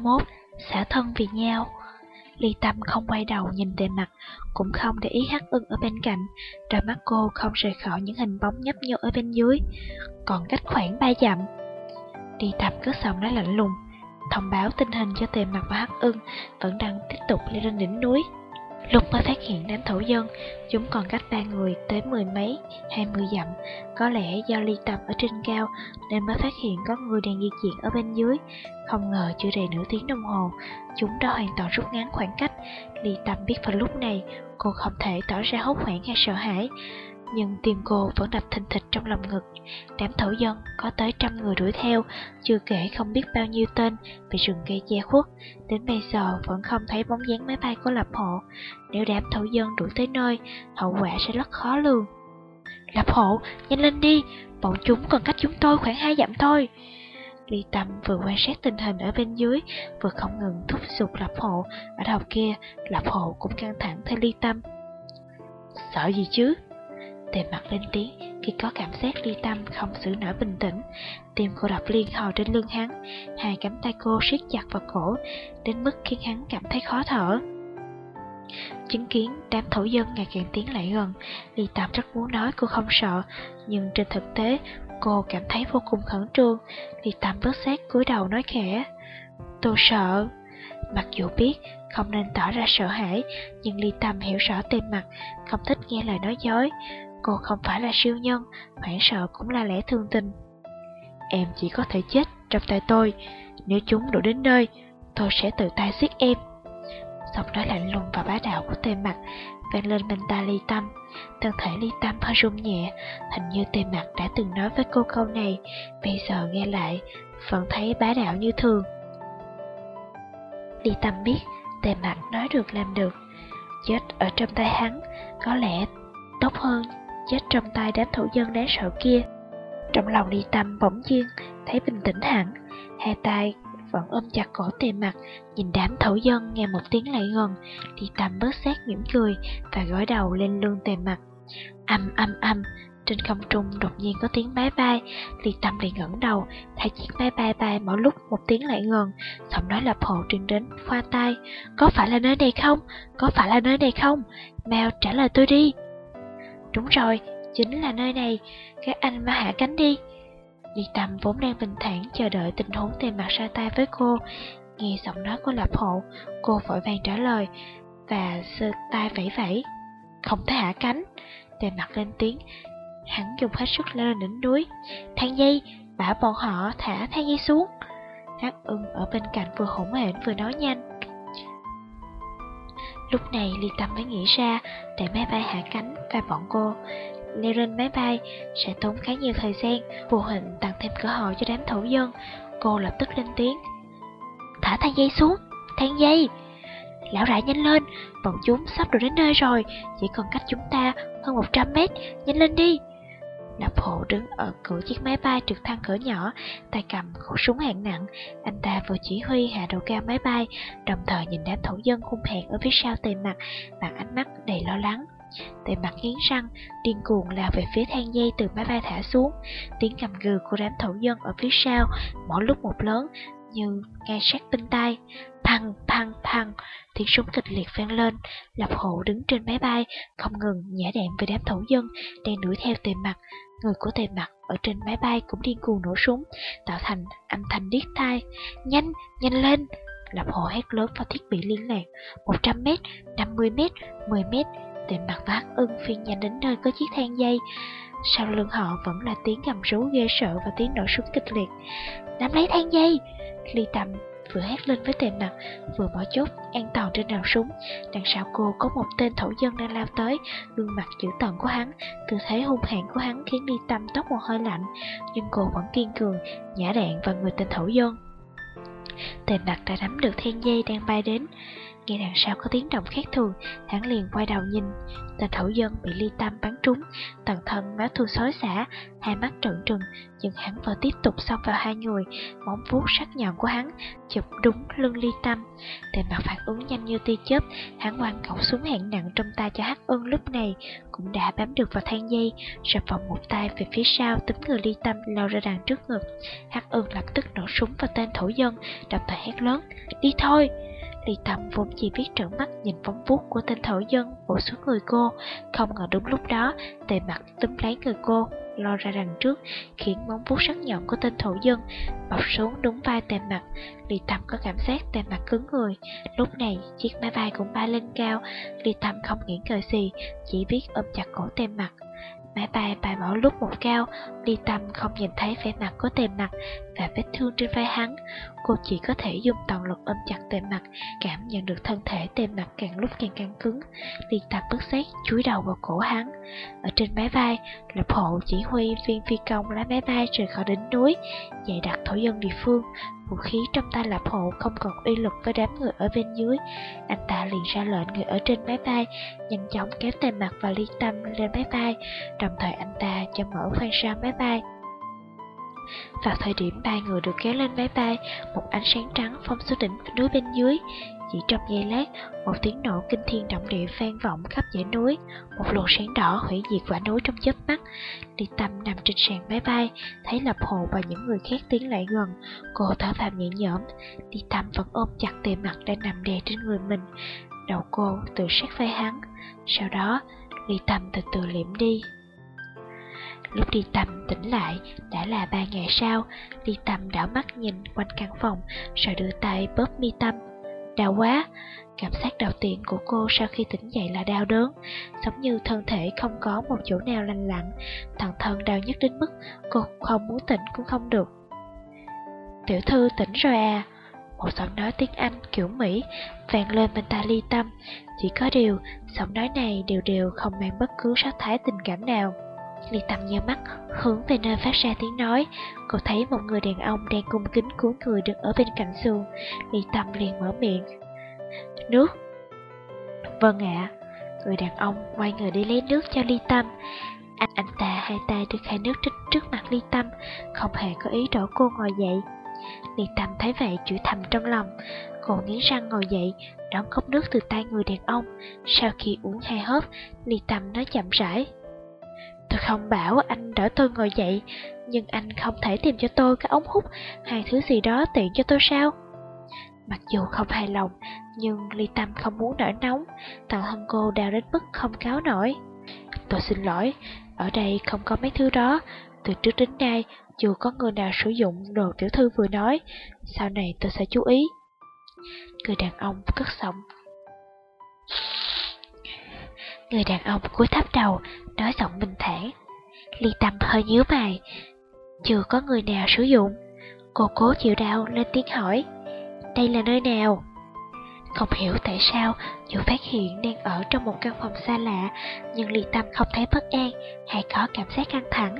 Chương 71 Xả thân vì nhau. Ly Tâm không quay đầu nhìn tề mặt, Cũng không để ý hắc ưng ở bên cạnh. Đôi mắt cô không rời khỏi những hình bóng nhấp nhô ở bên dưới, Còn cách khoảng ba dặm. Ly Tâm cứ giọng nói lạnh lùng, Thông báo tình hình cho tề mặt và hắc ưng Vẫn đang tiếp tục lên đỉnh núi. Lúc mới phát hiện đám thổ dân, chúng còn cách ba người tới mười mấy, hai mươi dặm. Có lẽ do ly tập ở trên cao nên mới phát hiện có người đang di chuyển ở bên dưới. Không ngờ chưa đầy nửa tiếng đồng hồ, chúng đã hoàn toàn rút ngắn khoảng cách. Ly tâm biết vào lúc này cô không thể tỏ ra hốt hoảng hay sợ hãi nhưng tim cô vẫn đập thình thịch trong lòng ngực. Đám thổ dân có tới trăm người đuổi theo, chưa kể không biết bao nhiêu tên bị rừng cây che khuất. Đến bây giờ vẫn không thấy bóng dáng máy bay của Lập Hộ. Nếu đám thổ dân đuổi tới nơi, hậu quả sẽ rất khó lường. Lập Hộ, nhanh lên đi, bọn chúng còn cách chúng tôi khoảng hai dặm thôi. Ly Tâm vừa quan sát tình hình ở bên dưới, vừa không ngừng thúc giục Lập Hộ. Ở đầu kia, Lập Hộ cũng căng thẳng theo Ly Tâm. Sợ gì chứ? Tề mặt lên tiếng khi có cảm giác ly tâm không xử nổi bình tĩnh. Tim cô đập liên hồi trên lưng hắn, hai cánh tay cô siết chặt vào cổ, đến mức khiến hắn cảm thấy khó thở. Chứng kiến đám thổ dân ngày càng tiến lại gần, Ly Tâm rất muốn nói cô không sợ, nhưng trên thực tế cô cảm thấy vô cùng khẩn trương. Ly Tâm bớt sát cúi đầu nói khẽ, tôi sợ. Mặc dù biết không nên tỏ ra sợ hãi, nhưng Ly Tâm hiểu rõ tên mặt, không thích nghe lời nói dối. Cô không phải là siêu nhân, hoảng sợ cũng là lẽ thương tình. Em chỉ có thể chết trong tay tôi, nếu chúng đổ đến nơi, tôi sẽ tự tay giết em. Giọng nói lạnh lùng và bá đạo của tề mặt vang lên bên tai ly tâm. Thân thể ly tâm hơi rung nhẹ, hình như tề mặt đã từng nói với cô câu này, bây giờ nghe lại, vẫn thấy bá đạo như thường. Ly tâm biết, tề mặt nói được làm được. Chết ở trong tay hắn, có lẽ tốt hơn chết trong tay đám thổ dân đáng sợ kia. Trong lòng ly tâm bỗng nhiên, thấy bình tĩnh hẳn, hai tay vẫn ôm chặt cổ tề mặt, nhìn đám thổ dân nghe một tiếng lại gần, ly tâm bớt sát mỉm cười và gối đầu lên lưng tề mặt. Âm âm âm, trên không trung đột nhiên có tiếng máy bay, ly tâm liền ngẩng đầu, thấy chiếc máy bay bay mỗi lúc một tiếng lại gần, giọng nói lập hộ truyền đến khoa tai. Có phải là nơi này không? Có phải là nơi này không? Mèo trả lời tôi đi. Đúng rồi, chính là nơi này, các anh mà hạ cánh đi. Đi Tâm vốn đang bình thản chờ đợi tình huống tìm mặt ra tay với cô. Nghe giọng nói của Lập Hộ, cô vội vàng trả lời và sơ tay vẫy vẫy. Không thể hạ cánh. Tề mặt lên tiếng, hắn dùng hết sức leo lên đỉnh núi. Thang dây, bảo bọn họ thả thang dây xuống. Hắc ưng ở bên cạnh vừa hỗn hển vừa nói nhanh. Lúc này Ly Tâm mới nghĩ ra để máy bay hạ cánh và bọn cô leo lên máy bay sẽ tốn khá nhiều thời gian, vô hình tăng thêm cơ hội cho đám thổ dân. Cô lập tức lên tiếng. Thả thang dây xuống, thang dây. Lão đại nhanh lên, bọn chúng sắp được đến nơi rồi, chỉ còn cách chúng ta hơn 100 mét, nhanh lên đi. Lập hộ đứng ở cửa chiếc máy bay trực thăng cỡ nhỏ, tay cầm khẩu súng hạng nặng. Anh ta vừa chỉ huy hạ độ cao máy bay, đồng thời nhìn đám thổ dân hung hẹn ở phía sau tề mặt bằng ánh mắt đầy lo lắng. Tề mặt nghiến răng, điên cuồng lao về phía thang dây từ máy bay thả xuống. Tiếng cầm gừ của đám thổ dân ở phía sau, mỗi lúc một lớn, như nghe sát bên tai. Thăng, thăng, thăng, tiếng súng kịch liệt vang lên. Lập hộ đứng trên máy bay, không ngừng nhả đạn về đám thổ dân, đang đuổi theo tề mặt. Người của tề mặt ở trên máy bay cũng điên cuồng nổ súng, tạo thành âm thanh điếc tai. Nhanh, nhanh lên! Lập hồ hét lớn vào thiết bị liên lạc. 100 mét, 50 mét, 10 mét, tề mặt và hắc ưng phi nhanh đến nơi có chiếc thang dây. Sau lưng họ vẫn là tiếng gầm rú ghê sợ và tiếng nổ súng kịch liệt. Nắm lấy thang dây! Ly tầm vừa hét lên với tề mặt, vừa bỏ chốt an toàn trên đầu súng. Đằng sau cô có một tên thổ dân đang lao tới, gương mặt dữ tợn của hắn, tư thế hung hãn của hắn khiến Ly Tâm tóc một hơi lạnh, nhưng cô vẫn kiên cường, nhả đạn vào người tên thổ dân. tề mặt đã nắm được thiên dây đang bay đến. Nghe đằng sau có tiếng động khác thường, hắn liền quay đầu nhìn. Tên thổ dân bị ly tâm bắn trúng, toàn thân máu thu xối xả, hai mắt trợn trừng, nhưng hắn vẫn tiếp tục xông vào hai người, móng vuốt sắc nhọn của hắn chụp đúng lưng ly tâm. Tề mặt phản ứng nhanh như tia chớp, hắn quăng khẩu súng hạng nặng trong tay cho hắc ân lúc này cũng đã bám được vào thang dây, rồi vòng một tay về phía sau túm người ly tâm lao ra đằng trước ngực. Hắc ân lập tức nổ súng vào tên thổ dân, đập thời hét lớn, đi thôi! Ly Tâm vốn chỉ biết trợn mắt nhìn phóng vuốt của tên thổ dân bổ xuống người cô, không ngờ đúng lúc đó, tề mặt túm lấy người cô, lo ra đằng trước, khiến móng vuốt sắc nhọn của tên thổ dân bọc xuống đúng vai tề mặt. Ly Tâm có cảm giác tề mặt cứng người. Lúc này, chiếc máy bay cũng bay lên cao, Ly Tâm không nghĩ ngợi gì, chỉ biết ôm chặt cổ tề mặt. Máy bay bay bỏ lúc một cao, Ly Tâm không nhìn thấy vẻ mặt của tề mặt và vết thương trên vai hắn. Cô chỉ có thể dùng toàn lực ôm chặt tề mặt, cảm nhận được thân thể tề mặt càng lúc càng căng cứng. Ly tập bức sát chúi đầu vào cổ hắn. Ở trên máy bay, lập hộ chỉ huy viên phi công lái máy bay rời khỏi đỉnh núi, dạy đặt thổ dân địa phương. Vũ khí trong tay lập hộ không còn uy lực với đám người ở bên dưới. Anh ta liền ra lệnh người ở trên máy bay nhanh chóng kéo tề mặt và ly tâm lên máy bay, đồng thời anh ta cho mở khoang sau máy bay. Vào thời điểm ba người được kéo lên máy bay, một ánh sáng trắng phong xuống đỉnh núi bên dưới. Chỉ trong giây lát, một tiếng nổ kinh thiên động địa vang vọng khắp dãy núi, một luồng sáng đỏ hủy diệt quả núi trong chớp mắt. Đi tâm nằm trên sàn máy bay, thấy Lập Hồ và những người khác tiến lại gần, cô thở phào nhẹ nhõm. Đi tâm vẫn ôm chặt tề mặt đang nằm đè trên người mình, đầu cô tự sát vai hắn. Sau đó, Ly Tâm từ từ liệm đi. Lúc đi tầm tỉnh lại, đã là ba ngày sau, đi tầm đảo mắt nhìn quanh căn phòng, rồi đưa tay bóp mi tâm. Đau quá! Cảm giác đầu tiên của cô sau khi tỉnh dậy là đau đớn, giống như thân thể không có một chỗ nào lành lặn, toàn thân đau nhất đến mức cô không muốn tỉnh cũng không được. Tiểu thư tỉnh rồi à? Một giọng nói tiếng Anh kiểu Mỹ vang lên bên tai ly tâm, chỉ có điều giọng nói này đều đều không mang bất cứ sắc thái tình cảm nào liền Tâm nhớ mắt, hướng về nơi phát ra tiếng nói. Cô thấy một người đàn ông đang cung kính cúi người đứng ở bên cạnh giường. liền Tâm liền mở miệng. Nước. Vâng ạ. Người đàn ông quay người đi lấy nước cho Ly Tâm. Anh, anh ta hai tay đưa khai nước trước, trước mặt Ly Tâm, không hề có ý đổ cô ngồi dậy. Ly Tâm thấy vậy chửi thầm trong lòng. Cô nghiến răng ngồi dậy, đón cốc nước từ tay người đàn ông. Sau khi uống hai hớp, Ly Tâm nói chậm rãi. Tôi không bảo anh đỡ tôi ngồi dậy, nhưng anh không thể tìm cho tôi cái ống hút hay thứ gì đó tiện cho tôi sao? Mặc dù không hài lòng, nhưng Ly Tâm không muốn nở nóng, toàn thân cô đau đến mức không cáo nổi. Tôi xin lỗi, ở đây không có mấy thứ đó, từ trước đến nay dù có người nào sử dụng đồ tiểu thư vừa nói, sau này tôi sẽ chú ý. Người đàn ông cất giọng. Người đàn ông cúi thấp đầu, nói giọng bình thản. Ly Tâm hơi nhíu mày. Chưa có người nào sử dụng. Cô cố chịu đau lên tiếng hỏi. Đây là nơi nào? Không hiểu tại sao, dù phát hiện đang ở trong một căn phòng xa lạ, nhưng Ly Tâm không thấy bất an hay có cảm giác căng thẳng.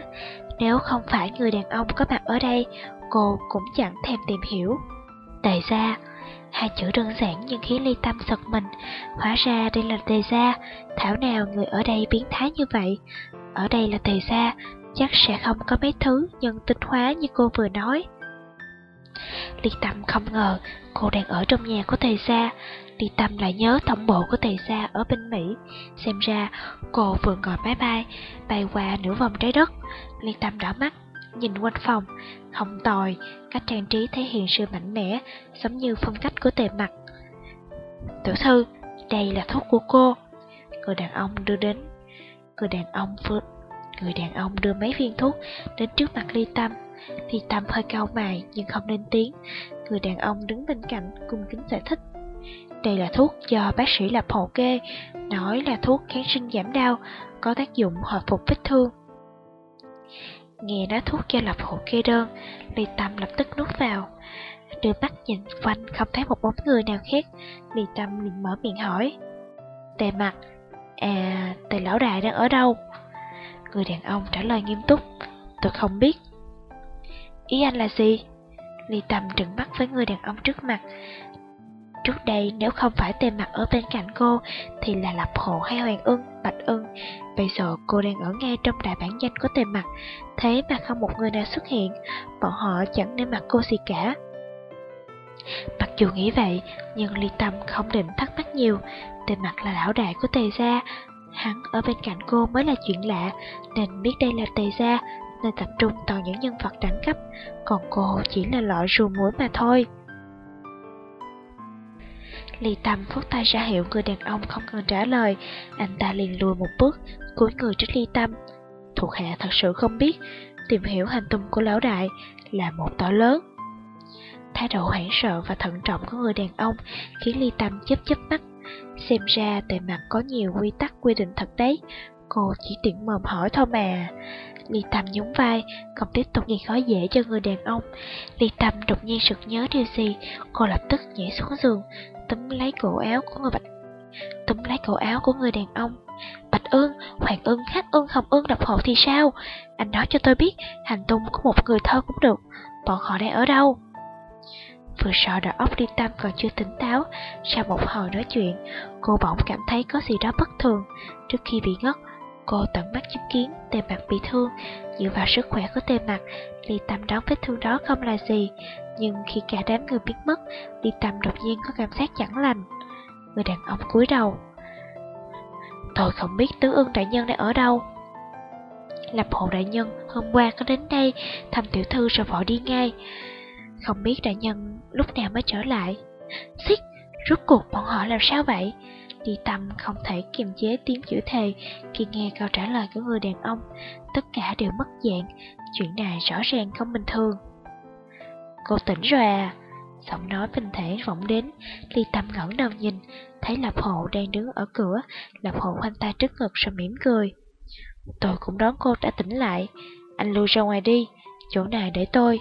Nếu không phải người đàn ông có mặt ở đây, cô cũng chẳng thèm tìm hiểu. Tại ra, hai chữ đơn giản nhưng khiến Ly Tâm giật mình. Hóa ra đây là tề gia, thảo nào người ở đây biến thái như vậy. Ở đây là tề gia, chắc sẽ không có mấy thứ nhân tính hóa như cô vừa nói. Ly Tâm không ngờ cô đang ở trong nhà của Tề Gia. Ly Tâm lại nhớ tổng bộ của Tề Gia ở bên Mỹ. Xem ra cô vừa ngồi máy bay, bay qua nửa vòng trái đất. Ly Tâm đỏ mắt, nhìn quanh phòng, không tồi, cách trang trí thể hiện sự mạnh mẽ, giống như phong cách của Tề mặt. Tiểu thư, đây là thuốc của cô. Người đàn ông đưa đến. Người đàn ông vừa Người đàn ông đưa mấy viên thuốc đến trước mặt Ly Tâm. Ly Tâm hơi cau mày nhưng không lên tiếng. Người đàn ông đứng bên cạnh cung kính giải thích. Đây là thuốc do bác sĩ lập hộ kê, nói là thuốc kháng sinh giảm đau, có tác dụng hồi phục vết thương. Nghe nói thuốc cho lập hộ kê đơn, lì Tâm lập tức nuốt vào. Đưa mắt nhìn quanh không thấy một bóng người nào khác, lì Tâm liền mở miệng hỏi. Tề mặt, à, tề lão đại đang ở đâu? Người đàn ông trả lời nghiêm túc, tôi không biết. Ý anh là gì? Ly Tâm trừng mắt với người đàn ông trước mặt. Trước đây nếu không phải tên mặt ở bên cạnh cô thì là Lập Hộ hay Hoàng Ưng, Bạch Ưng. Bây giờ cô đang ở ngay trong đại bản danh của tên mặt, thế mà không một người nào xuất hiện, bọn họ chẳng nên mặt cô gì cả. Mặc dù nghĩ vậy, nhưng Ly Tâm không định thắc mắc nhiều, tên mặt là lão đại của Tề Gia, hắn ở bên cạnh cô mới là chuyện lạ, nên biết đây là Tề Gia, nên tập trung toàn những nhân vật đẳng cấp, còn cô chỉ là loại rùa muối mà thôi. Ly Tâm phất tay ra hiệu người đàn ông không cần trả lời, anh ta liền lùi một bước, cúi người trước Ly Tâm. Thuộc hạ thật sự không biết, tìm hiểu hành tung của lão đại là một tội lớn. Thái độ hoảng sợ và thận trọng của người đàn ông khiến Ly Tâm chớp chớp mắt. Xem ra tề mặt có nhiều quy tắc quy định thật đấy, cô chỉ tiện mồm hỏi thôi mà. Ly Tâm nhún vai, không tiếp tục gây khó dễ cho người đàn ông. Ly Tâm đột nhiên sực nhớ điều gì, cô lập tức nhảy xuống giường, túm lấy cổ áo của người bạch túm lấy cổ áo của người đàn ông. Bạch ương, hoàng ương, khắc ương, hồng ương, đập hộ thì sao? Anh nói cho tôi biết, hành tung của một người thơ cũng được. Bọn họ đang ở đâu? Vừa sợ đầu óc Ly Tâm còn chưa tỉnh táo, sau một hồi nói chuyện, cô bỗng cảm thấy có gì đó bất thường. Trước khi bị ngất, cô tận mắt chứng kiến tề mặt bị thương, dựa vào sức khỏe của tề mặt, Ly Tâm đoán vết thương đó không là gì. Nhưng khi cả đám người biến mất, Ly Tâm đột nhiên có cảm giác chẳng lành. Người đàn ông cúi đầu. Tôi không biết tứ ưng đại nhân đang ở đâu. Lập hộ đại nhân hôm qua có đến đây thăm tiểu thư rồi vội đi ngay. Không biết đại nhân lúc nào mới trở lại. Xích, rốt cuộc bọn họ làm sao vậy? Đi tâm không thể kiềm chế tiếng chữ thề khi nghe câu trả lời của người đàn ông. Tất cả đều mất dạng, chuyện này rõ ràng không bình thường. Cô tỉnh rồi à? Giọng nói bình thể vọng đến, Ly Tâm ngẩng đầu nhìn, thấy Lập Hộ đang đứng ở cửa, Lập Hộ khoanh tay trước ngực rồi mỉm cười. Tôi cũng đón cô đã tỉnh lại, anh lui ra ngoài đi, chỗ này để tôi.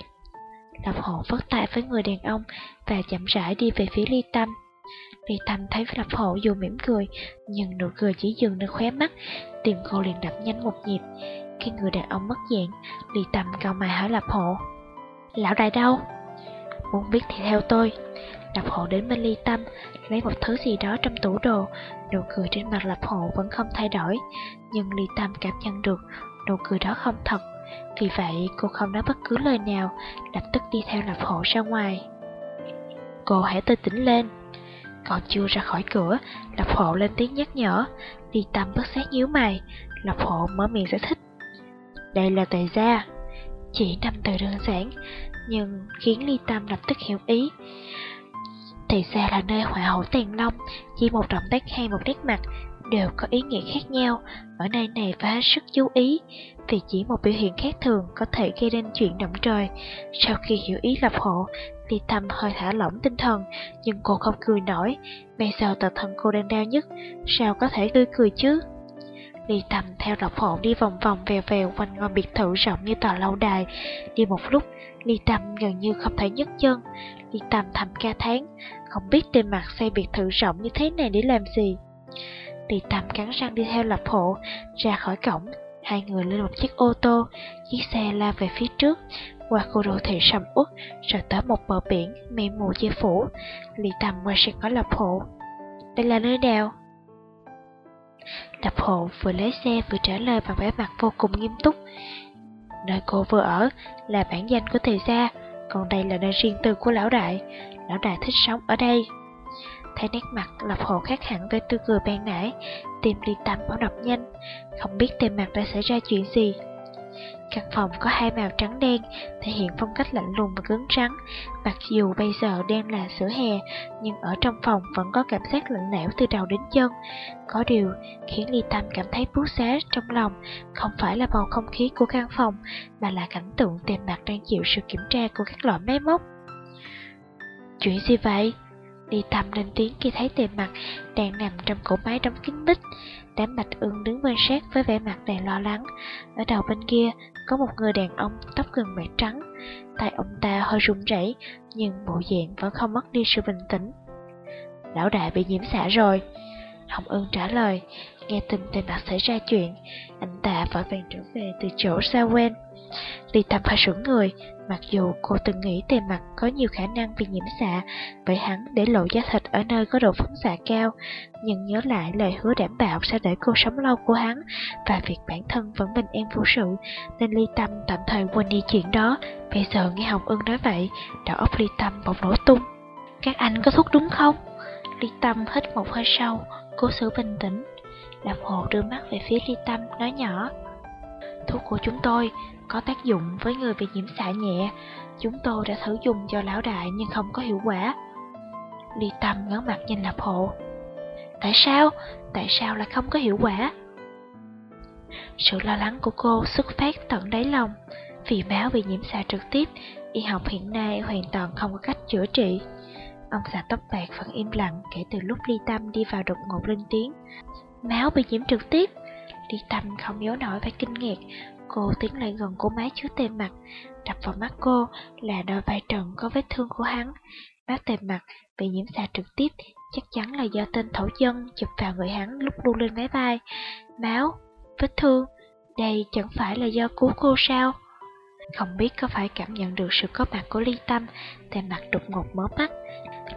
Lập Hộ vất tay với người đàn ông và chậm rãi đi về phía Ly Tâm. Vì Tâm thấy Lập Hộ dù mỉm cười, nhưng nụ cười chỉ dừng nơi khóe mắt, tim cô liền đập nhanh một nhịp. Khi người đàn ông mất dạng, Lý Tâm cao mày hỏi Lập Hộ. Lão đại đâu? Muốn biết thì theo tôi. Lập Hộ đến bên Ly Tâm, lấy một thứ gì đó trong tủ đồ, nụ cười trên mặt Lập Hộ vẫn không thay đổi, nhưng Ly Tâm cảm nhận được nụ cười đó không thật. Vì vậy cô không nói bất cứ lời nào, lập tức đi theo Lập Hộ ra ngoài. Cô hãy tươi tỉnh lên. Còn chưa ra khỏi cửa, Lập Hộ lên tiếng nhắc nhở, Ly Tâm bất giác nhíu mày, Lập Hộ mở miệng giải thích. Đây là tề gia. Chỉ năm từ đơn giản, nhưng khiến Ly Tâm lập tức hiểu ý. Tề gia là nơi họa hậu tàn long, chỉ một động tác hay một nét mặt đều có ý nghĩa khác nhau, ở nơi này phải hết sức chú ý, vì chỉ một biểu hiện khác thường có thể gây nên chuyện động trời. Sau khi hiểu ý lập hộ, Ly Tâm hơi thả lỏng tinh thần, nhưng cô không cười nổi, bây giờ tật thân cô đang đau nhất, sao có thể tươi cười chứ? Ly Tâm theo độc hộ đi vòng vòng vèo vèo quanh ngôi biệt thự rộng như tòa lâu đài. Đi một lúc, Ly Tâm gần như không thể nhấc chân. Ly Tâm thầm ca tháng, không biết tên mặt xây biệt thự rộng như thế này để làm gì. Ly Tâm cắn răng đi theo lập hộ, ra khỏi cổng. Hai người lên một chiếc ô tô, chiếc xe la về phía trước, qua khu đô thị sầm uất, rồi tới một bờ biển, mê mù che phủ. Ly tầm qua xe có lập hộ. Đây là nơi nào? Lập hộ vừa lấy xe vừa trả lời bằng vẻ mặt vô cùng nghiêm túc. Nơi cô vừa ở là bản danh của thầy gia, còn đây là nơi riêng tư của lão đại. Lão đại thích sống ở đây. Thấy nét mặt lập hộ khác hẳn với tư cười ban nãy, tim ly tâm bảo đập nhanh, không biết tên mặt đã xảy ra chuyện gì. Căn phòng có hai màu trắng đen, thể hiện phong cách lạnh lùng và cứng rắn. Mặc dù bây giờ đang là giữa hè, nhưng ở trong phòng vẫn có cảm giác lạnh lẽo từ đầu đến chân. Có điều khiến Ly Tâm cảm thấy bút xá trong lòng, không phải là bầu không khí của căn phòng, mà là cảnh tượng tiền mặt đang chịu sự kiểm tra của các loại máy móc. Chuyện gì vậy? Ly Tâm lên tiếng khi thấy tiền mặt đang nằm trong cổ máy đóng kín mít. Đám bạch ưng đứng quan sát với vẻ mặt đầy lo lắng. Ở đầu bên kia có một người đàn ông tóc gần bạc trắng. Tay ông ta hơi run rẩy, nhưng bộ dạng vẫn không mất đi sự bình tĩnh. Lão đại bị nhiễm xạ rồi. Hồng Ưng trả lời, nghe tin tên mặt xảy ra chuyện, anh ta vội vàng trở về từ chỗ xa quen. Ly Tâm phải sững người, mặc dù cô từng nghĩ tề mặt có nhiều khả năng bị nhiễm xạ, bởi hắn để lộ da thịt ở nơi có độ phóng xạ cao, nhưng nhớ lại lời hứa đảm bảo sẽ để cô sống lâu của hắn và việc bản thân vẫn bình an vô sự, nên Ly Tâm tạm thời quên đi chuyện đó. Bây giờ nghe Hồng Ưng nói vậy, đầu óc Ly Tâm bỗng nổ tung. Các anh có thuốc đúng không? Ly Tâm hít một hơi sâu, cố giữ bình tĩnh. Đạp hồ đưa mắt về phía Ly Tâm, nói nhỏ. Thuốc của chúng tôi có tác dụng với người bị nhiễm xạ nhẹ. Chúng tôi đã thử dùng cho lão đại nhưng không có hiệu quả. Ly Tâm ngớ mặt nhìn Lạp Hộ. Tại sao? Tại sao lại không có hiệu quả? Sự lo lắng của cô xuất phát tận đáy lòng. Vì máu bị nhiễm xạ trực tiếp, y học hiện nay hoàn toàn không có cách chữa trị. Ông già tóc bạc vẫn im lặng kể từ lúc Ly Tâm đi vào đột ngột lên tiếng. Máu bị nhiễm trực tiếp. Đi Tâm không yếu nổi phải kinh ngạc. Cô tiến lại gần cô má chứa tề mặt. Đập vào mắt cô là đôi vai trần có vết thương của hắn. Má tề mặt bị nhiễm xạ trực tiếp chắc chắn là do tên thổ dân chụp vào người hắn lúc đu lên máy bay. Máu, vết thương, đây chẳng phải là do cứu cô sao? Không biết có phải cảm nhận được sự có mặt của Ly Tâm, tề mặt đột ngột mở mắt.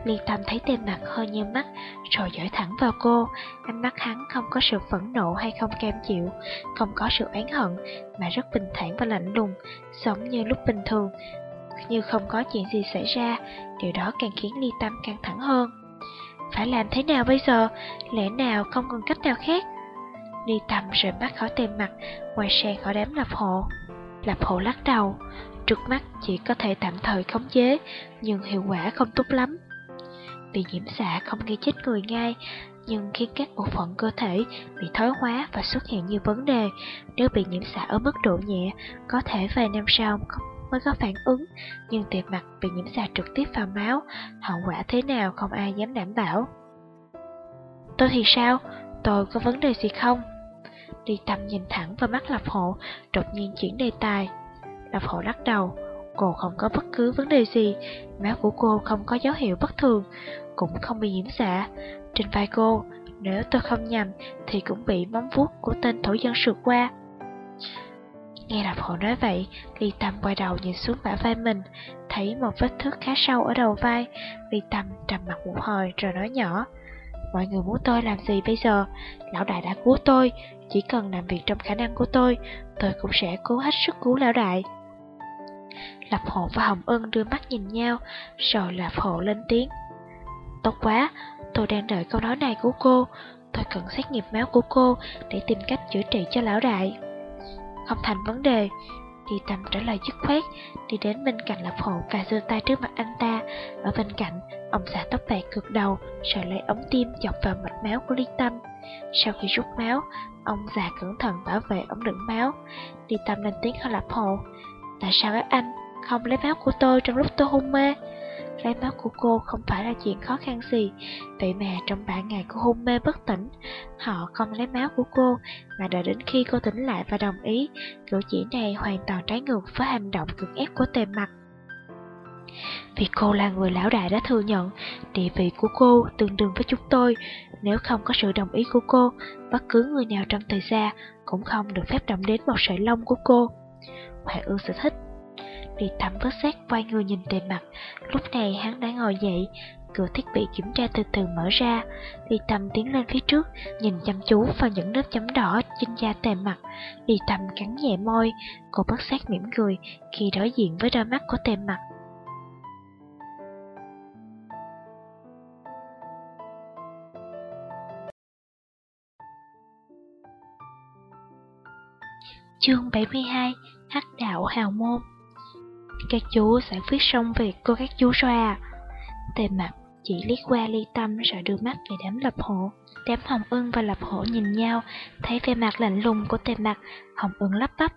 Liên Tâm thấy tên mặt hơi nheo mắt, rồi dõi thẳng vào cô. Ánh mắt hắn không có sự phẫn nộ hay không cam chịu, không có sự oán hận, mà rất bình thản và lạnh lùng, giống như lúc bình thường. Như không có chuyện gì xảy ra, điều đó càng khiến Ly Tâm căng thẳng hơn. Phải làm thế nào bây giờ? Lẽ nào không còn cách nào khác? Ly Tâm rời mắt khỏi tên mặt, quay sang khỏi đám lập hộ. Lập hộ lắc đầu, trước mắt chỉ có thể tạm thời khống chế, nhưng hiệu quả không tốt lắm. Bị nhiễm xạ không gây chết người ngay, nhưng khiến các bộ phận cơ thể bị thoái hóa và xuất hiện nhiều vấn đề. Nếu bị nhiễm xạ ở mức độ nhẹ, có thể vài năm sau mới có phản ứng, nhưng tiềm mặt bị nhiễm xạ trực tiếp vào máu, hậu quả thế nào không ai dám đảm bảo. Tôi thì sao? Tôi có vấn đề gì không? Đi tâm nhìn thẳng vào mắt Lập Hộ, đột nhiên chuyển đề tài. Lập Hộ lắc đầu, cô không có bất cứ vấn đề gì, máu của cô không có dấu hiệu bất thường, cũng không bị nhiễm xạ. Trên vai cô, nếu tôi không nhầm, thì cũng bị móng vuốt của tên thổ dân sượt qua. Nghe Lập Hộ nói vậy, Ly Tâm quay đầu nhìn xuống bả vai mình, thấy một vết thước khá sâu ở đầu vai. Ly Tâm trầm mặt một hồi rồi nói nhỏ. Mọi người muốn tôi làm gì bây giờ? Lão đại đã cứu tôi, chỉ cần làm việc trong khả năng của tôi, tôi cũng sẽ cố hết sức cứu lão đại. Lập hộ và Hồng Ân đưa mắt nhìn nhau, rồi Lập hộ lên tiếng. Tốt quá, tôi đang đợi câu nói này của cô, tôi cần xét nghiệm máu của cô để tìm cách chữa trị cho lão đại. Không thành vấn đề, Đi tầm trả lời dứt khoát, đi đến bên cạnh Lập Hộ và giơ tay trước mặt anh ta. Ở bên cạnh, ông xã tóc bạc cực đầu, rồi lấy ống tim chọc vào mạch máu của Ly Tâm. Sau khi rút máu, ông già cẩn thận bảo vệ ống đựng máu. đi Tâm lên tiếng hơi Lập Hộ, tại sao các anh không lấy máu của tôi trong lúc tôi hôn mê? Lấy máu của cô không phải là chuyện khó khăn gì. Vậy mà trong 3 ngày cô hôn mê bất tỉnh, Họ không lấy máu của cô, Mà đợi đến khi cô tỉnh lại và đồng ý, Cử chỉ này hoàn toàn trái ngược với hành động cưỡng ép của tề mặt. Vì cô là người lão đại đã thừa nhận, Địa vị của cô tương đương với chúng tôi. Nếu không có sự đồng ý của cô, Bất cứ người nào trong thời gia Cũng không được phép động đến một sợi lông của cô. Hoàng ương sẽ thích Đi thẩm vớt xác quay người nhìn tề mặt. Lúc này hắn đã ngồi dậy. Cửa thiết bị kiểm tra từ từ mở ra. Ly Tâm tiến lên phía trước, Nhìn chăm chú vào những nếp chấm đỏ trên da tề mặt. Ly Tâm cắn nhẹ môi, Cô bất giác mỉm cười Khi đối diện với đôi mắt của tề mặt. Chương 72 Hắc đạo hào môn các chú sẽ viết xong việc cô các chú xoa. Tề mặt chỉ liếc qua ly tâm rồi đưa mắt về đám lập hộ. Đám Hồng Ưng và Lập Hổ nhìn nhau, thấy vẻ mặt lạnh lùng của tề mặt, Hồng Ưng lắp bắp.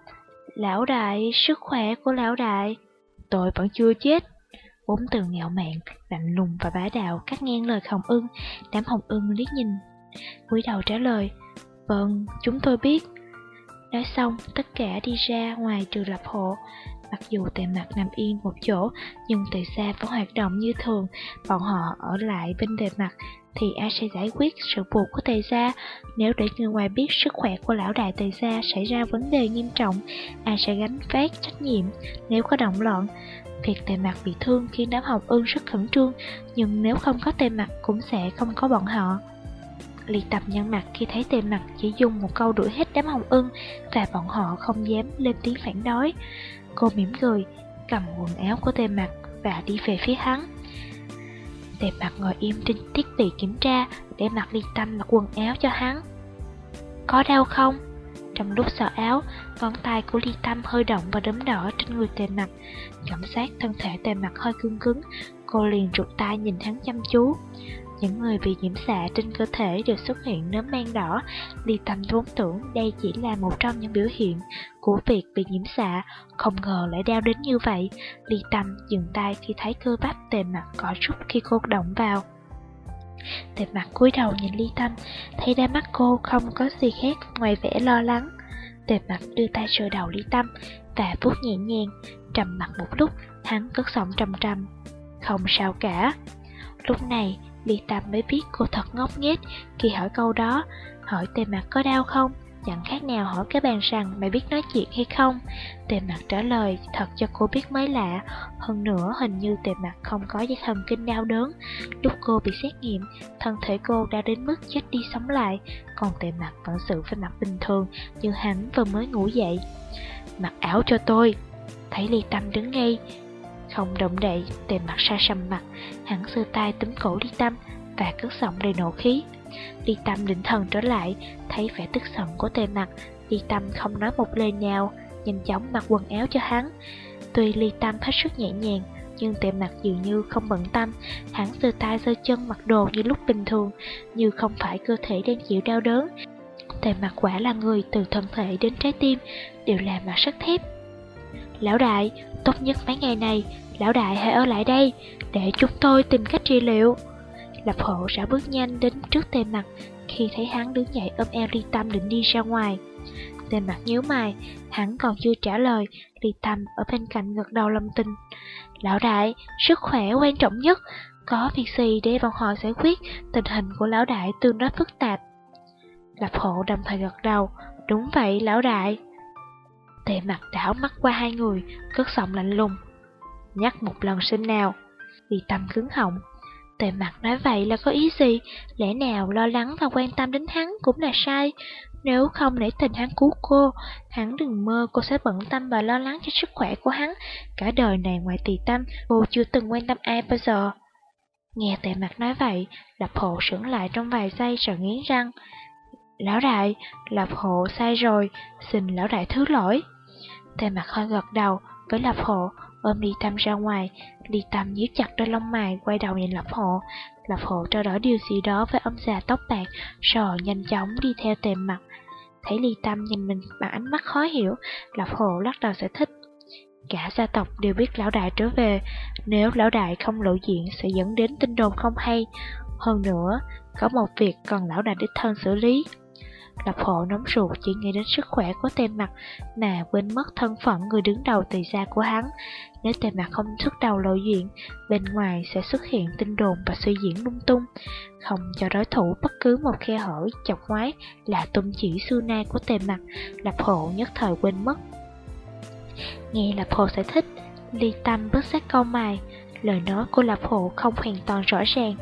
Lão đại, sức khỏe của lão đại. Tôi vẫn chưa chết. Bốn từ ngạo mạn, lạnh lùng và bá đạo cắt ngang lời Hồng Ưng. Đám Hồng Ưng liếc nhìn, cúi đầu trả lời. Vâng, chúng tôi biết. Nói xong, tất cả đi ra ngoài trừ lập hộ. Mặc dù tề mặt nằm yên một chỗ, nhưng tề xa vẫn hoạt động như thường, bọn họ ở lại bên tề mặt, thì ai sẽ giải quyết sự buộc của tề gia? Nếu để người ngoài biết sức khỏe của lão đại tề gia xảy ra vấn đề nghiêm trọng, ai sẽ gánh vác trách nhiệm nếu có động loạn? Việc tề mặt bị thương khiến đám học ưng rất khẩn trương, nhưng nếu không có tề mặt cũng sẽ không có bọn họ. liệt tập nhăn mặt khi thấy tề mặt chỉ dùng một câu đuổi hết đám hồng ưng và bọn họ không dám lên tiếng phản đối. Cô mỉm cười, cầm quần áo của tề mặt và đi về phía hắn. Tề mặt ngồi im trên thiết bị kiểm tra để mặc ly tâm mặc quần áo cho hắn. Có đau không? Trong lúc sợ áo, ngón tay của ly tâm hơi động và đấm đỏ trên người tề mặt. Cảm giác thân thể tề mặt hơi cứng cứng, cô liền rụt tay nhìn hắn chăm chú. Những người bị nhiễm xạ trên cơ thể đều xuất hiện nấm men đỏ, Ly Tâm vốn tưởng đây chỉ là một trong những biểu hiện của việc bị nhiễm xạ, không ngờ lại đau đến như vậy. Ly Tâm dừng tay khi thấy cơ bắp tề mặt có rút khi cô động vào. Tề mặt cúi đầu nhìn Ly Tâm, thấy đôi mắt cô không có gì khác ngoài vẻ lo lắng. Tề mặt đưa tay sờ đầu Ly Tâm và vuốt nhẹ nhàng, trầm mặt một lúc, hắn cất giọng trầm trầm. Không sao cả. Lúc này, Liên Tâm mới biết cô thật ngốc nghếch khi hỏi câu đó, hỏi tề mặt có đau không? Chẳng khác nào hỏi cái bàn rằng mày biết nói chuyện hay không? Tề mặt trả lời thật cho cô biết mới lạ. Hơn nữa hình như tề mặt không có dây thần kinh đau đớn. Lúc cô bị xét nghiệm Thân thể cô đã đến mức chết đi sống lại. Còn tề mặt vẫn sự với mặt bình thường Như hắn vừa mới ngủ dậy. Mặc áo cho tôi. Thấy ly tâm đứng ngay không động đậy, tề mặt sa sầm mặt, hắn sơ tay túm cổ Ly Tâm và cất giọng đầy nổ khí. Ly Tâm định thần trở lại, thấy vẻ tức giận của tề mặt, Ly Tâm không nói một lời nào, nhanh chóng mặc quần áo cho hắn. Tuy Ly Tâm hết sức nhẹ nhàng, nhưng tề mặt dường như không bận tâm, hắn giơ tay giơ chân mặc đồ như lúc bình thường, như không phải cơ thể đang chịu đau đớn. Tề mặt quả là người từ thân thể đến trái tim, đều là mặt sắt thép. Lão đại, tốt nhất mấy ngày này, Lão đại hãy ở lại đây, để chúng tôi tìm cách trị liệu. Lập hộ sẽ bước nhanh đến trước tề mặt, khi thấy hắn đứng dậy ôm eo ly tâm định đi ra ngoài. Tề mặt nhíu mày, hắn còn chưa trả lời, ly tâm ở bên cạnh gật đầu lâm tình. Lão đại, sức khỏe quan trọng nhất, có việc gì để bọn họ giải quyết, tình hình của lão đại tương đối phức tạp. Lập hộ đồng thời gật đầu, đúng vậy lão đại. Tề mặt đảo mắt qua hai người, cất giọng lạnh lùng nhắc một lần xem nào. Vì tâm cứng họng, tề mặt nói vậy là có ý gì? Lẽ nào lo lắng và quan tâm đến hắn cũng là sai? Nếu không để tình hắn cứu cô, hắn đừng mơ cô sẽ bận tâm và lo lắng cho sức khỏe của hắn. Cả đời này ngoài tỳ tâm, cô chưa từng quan tâm ai bao giờ. Nghe tề mặt nói vậy, lập hộ sững lại trong vài giây rồi nghiến răng. Lão đại, lập hộ sai rồi, xin lão đại thứ lỗi. Tề mặt hơi gật đầu, với lập hộ, ôm Ly Tâm ra ngoài. Ly Tâm nhíu chặt đôi lông mày, quay đầu nhìn Lập Hộ. Lập Hộ trao đổi điều gì đó với ông già tóc bạc, rồi nhanh chóng đi theo tềm mặt. Thấy Ly Tâm nhìn mình bằng ánh mắt khó hiểu, Lập Hộ lắc đầu giải thích. Cả gia tộc đều biết lão đại trở về, nếu lão đại không lộ diện sẽ dẫn đến tin đồn không hay. Hơn nữa, có một việc cần lão đại đích thân xử lý. Lập hộ nóng ruột chỉ nghĩ đến sức khỏe của tên mặt mà quên mất thân phận người đứng đầu tùy gia của hắn. Nếu tề mặt không xuất đầu lộ diện, bên ngoài sẽ xuất hiện tin đồn và suy diễn lung tung. Không cho đối thủ bất cứ một khe hở chọc ngoái là tung chỉ xưa nay của tề mặt, lập hộ nhất thời quên mất. Nghe lập hộ giải thích, ly tâm bớt sát câu mài lời nói của lập hộ không hoàn toàn rõ ràng,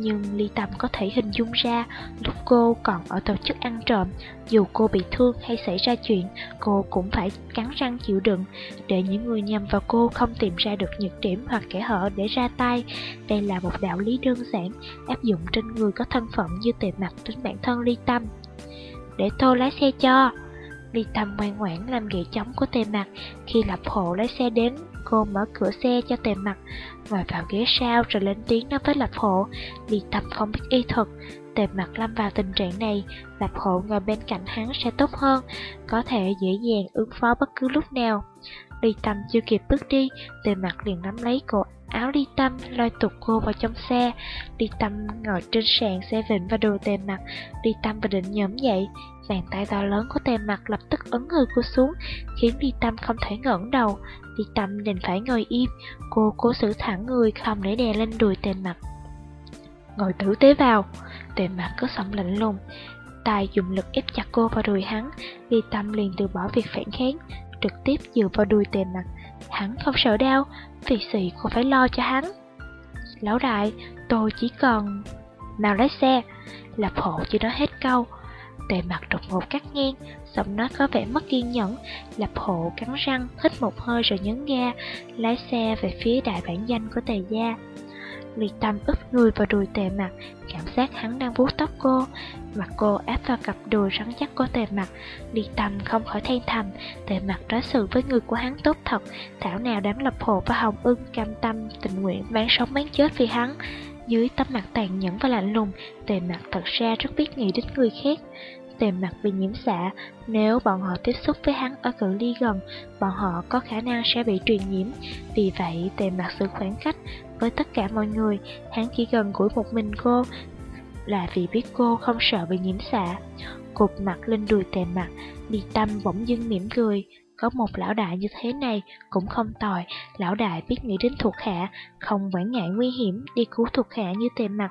nhưng Ly Tâm có thể hình dung ra lúc cô còn ở tổ chức ăn trộm, dù cô bị thương hay xảy ra chuyện, cô cũng phải cắn răng chịu đựng để những người nhầm vào cô không tìm ra được nhược điểm hoặc kẻ hở để ra tay. Đây là một đạo lý đơn giản, áp dụng trên người có thân phận như tề mặt đến bản thân Ly Tâm. Để tôi lái xe cho. Ly Tâm ngoan ngoãn làm ghệ chống của tề mặt Khi lập hộ lái xe đến Cô mở cửa xe cho tề mặt Ngồi vào ghế sau rồi lên tiếng nói với lập hộ đi Tâm không biết y thuật Tề mặt lâm vào tình trạng này, Lập hộ ngồi bên cạnh hắn sẽ tốt hơn, có thể dễ dàng ứng phó bất cứ lúc nào. Ly Tâm chưa kịp bước đi, Tề mặt liền nắm lấy cổ áo Ly Tâm, lôi tục cô vào trong xe. Ly Tâm ngồi trên sàn xe vịnh và đồ Tề mặt, Ly Tâm và định nhóm dậy. Bàn tay to lớn của Tề mặt lập tức ấn người cô xuống, khiến Ly Tâm không thể ngẩng đầu. Ly Tâm đành phải ngồi im, cô cố xử thẳng người không để đè lên đùi Tề mặt. Ngồi tử tế vào, Tề mặt có sống lạnh lùng, Tài dùng lực ép chặt cô vào đùi hắn, Ly Tâm liền từ bỏ việc phản kháng, trực tiếp dựa vào đùi tề mặt. Hắn không sợ đau, vì gì cô phải lo cho hắn. Lão đại, tôi chỉ cần... Nào lái xe, Lập hộ chưa nói hết câu. Tề mặt đột ngột cắt ngang, giọng nói có vẻ mất kiên nhẫn. Lập hộ cắn răng, hít một hơi rồi nhấn ga, lái xe về phía đại bản danh của tề gia. liệt Tâm úp người vào đùi tề mặt, cảm giác hắn đang vuốt tóc cô. Mặt cô áp vào cặp đùi rắn chắc của tề mặt. liệt Tâm không khỏi than thầm, tề mặt đối xử với người của hắn tốt thật. Thảo nào đám lập hộ và hồng ưng cam tâm, tình nguyện bán sống bán chết vì hắn. Dưới tấm mặt tàn nhẫn và lạnh lùng, tề mặt thật ra rất biết nghĩ đến người khác bề mặt bị nhiễm xạ, nếu bọn họ tiếp xúc với hắn ở cự ly gần, bọn họ có khả năng sẽ bị truyền nhiễm. Vì vậy, tề mặt giữ khoảng cách với tất cả mọi người, hắn chỉ gần gũi một mình cô, là vì biết cô không sợ bị nhiễm xạ. Cụp mặt lên đùi tề mặt, đi tâm bỗng dưng mỉm cười, có một lão đại như thế này cũng không tồi, lão đại biết nghĩ đến thuộc hạ, không quản ngại nguy hiểm đi cứu thuộc hạ như tề mặt,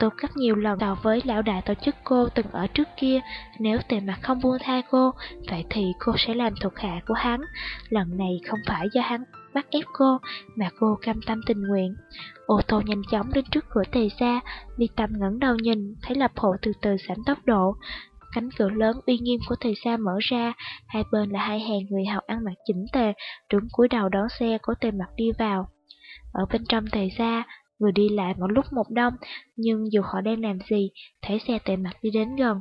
tốt gấp nhiều lần so với lão đại tổ chức cô từng ở trước kia. Nếu tề mặt không buông tha cô, vậy thì cô sẽ làm thuộc hạ của hắn. Lần này không phải do hắn bắt ép cô, mà cô cam tâm tình nguyện. Ô tô nhanh chóng đến trước cửa tề xa, Ly Tâm ngẩng đầu nhìn, thấy lập hộ từ từ giảm tốc độ. Cánh cửa lớn uy nghiêm của tề Sa mở ra, hai bên là hai hàng người hầu ăn mặc chỉnh tề, đứng cúi đầu đón xe của tề mặt đi vào. Ở bên trong tề Sa, người đi lại một lúc một đông, nhưng dù họ đang làm gì, thấy xe tệ mặt đi đến gần,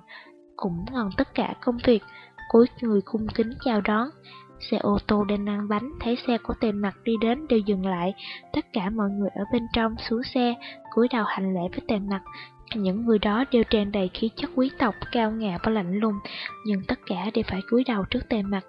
cũng ngần tất cả công việc, cúi người cung kính chào đón. Xe ô tô đang năng bánh, thấy xe của tề mặt đi đến đều dừng lại. Tất cả mọi người ở bên trong xuống xe, cúi đầu hành lễ với tề mặt. Những người đó đều tràn đầy khí chất quý tộc, cao ngạo và lạnh lùng, nhưng tất cả đều phải cúi đầu trước tề mặt.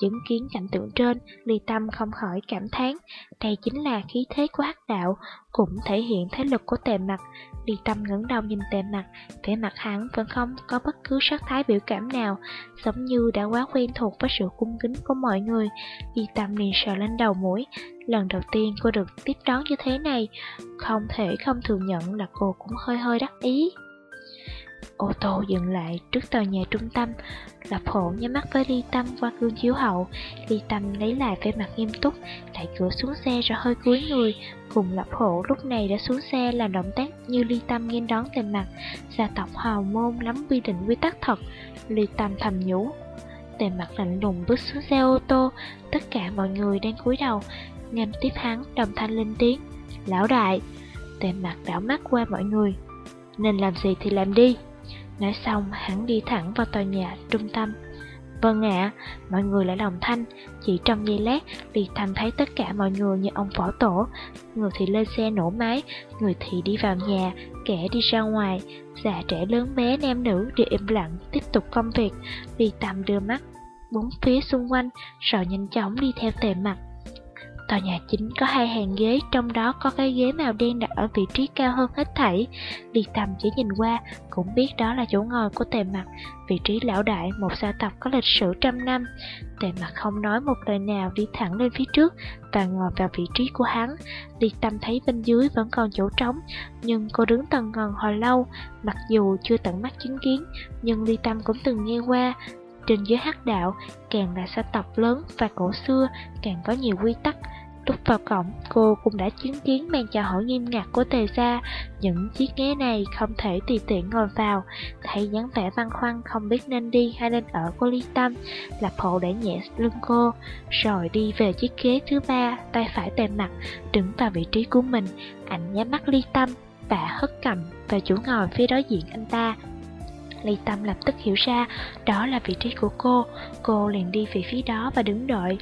Chứng kiến cảnh tượng trên, Ly Tâm không khỏi cảm thán, đây chính là khí thế của hắc đạo, cũng thể hiện thế lực của tề mặt. Ly Tâm ngẩng đầu nhìn tề mặt, vẻ mặt hắn vẫn không có bất cứ sắc thái biểu cảm nào, giống như đã quá quen thuộc với sự cung kính của mọi người. Ly Tâm liền sờ lên đầu mũi, lần đầu tiên cô được tiếp đón như thế này, không thể không thừa nhận là cô cũng hơi hơi đắc ý. Ô tô dừng lại trước tòa nhà trung tâm, Lập hộ nhắm mắt với Ly Tâm qua gương chiếu hậu. Ly Tâm lấy lại vẻ mặt nghiêm túc, đẩy cửa xuống xe rồi hơi cúi người. Cùng lập hộ lúc này đã xuống xe làm động tác như Ly Tâm nghênh đón tên mặt. Gia tộc hào môn lắm quy định quy tắc thật. Ly Tâm thầm nhủ. Tề mặt lạnh lùng bước xuống xe ô tô, tất cả mọi người đang cúi đầu, nghênh tiếp hắn đồng thanh lên tiếng. Lão đại, tề mặt đảo mắt qua mọi người. Nên làm gì thì làm đi. Nói xong, hắn đi thẳng vào tòa nhà trung tâm. Vâng ạ, mọi người lại đồng thanh, chỉ trong giây lát, Liệt Thành thấy tất cả mọi người như ông phỏ tổ. Người thì lên xe nổ máy, người thì đi vào nhà, kẻ đi ra ngoài, già trẻ lớn bé nam nữ đều im lặng, tiếp tục công việc. Liệt Tâm đưa mắt, bốn phía xung quanh, rồi nhanh chóng đi theo tề mặt. Tòa nhà chính có hai hàng ghế, trong đó có cái ghế màu đen đặt ở vị trí cao hơn hết thảy. Liệt tầm chỉ nhìn qua, cũng biết đó là chỗ ngồi của tề mặt, vị trí lão đại, một gia tộc có lịch sử trăm năm. Tề mặt không nói một lời nào đi thẳng lên phía trước và ngồi vào vị trí của hắn. Liệt tâm thấy bên dưới vẫn còn chỗ trống, nhưng cô đứng tầng ngần hồi lâu, mặc dù chưa tận mắt chứng kiến, nhưng Ly Tâm cũng từng nghe qua, trên dưới hắc đạo, càng là gia tộc lớn và cổ xưa, càng có nhiều quy tắc, Lúc vào cổng, cô cũng đã chứng kiến màn chào hỏi nghiêm ngặt của tề gia. Những chiếc ghế này không thể tùy tiện ngồi vào. Thấy dáng vẻ văn khoăn không biết nên đi hay nên ở của Ly Tâm. Lập hộ để nhẹ lưng cô, rồi đi về chiếc ghế thứ ba, tay phải tề mặt, đứng vào vị trí của mình. Anh nhắm mắt Ly Tâm, và hất cầm và chủ ngồi phía đối diện anh ta. Ly Tâm lập tức hiểu ra đó là vị trí của cô, cô liền đi về phía đó và đứng đợi.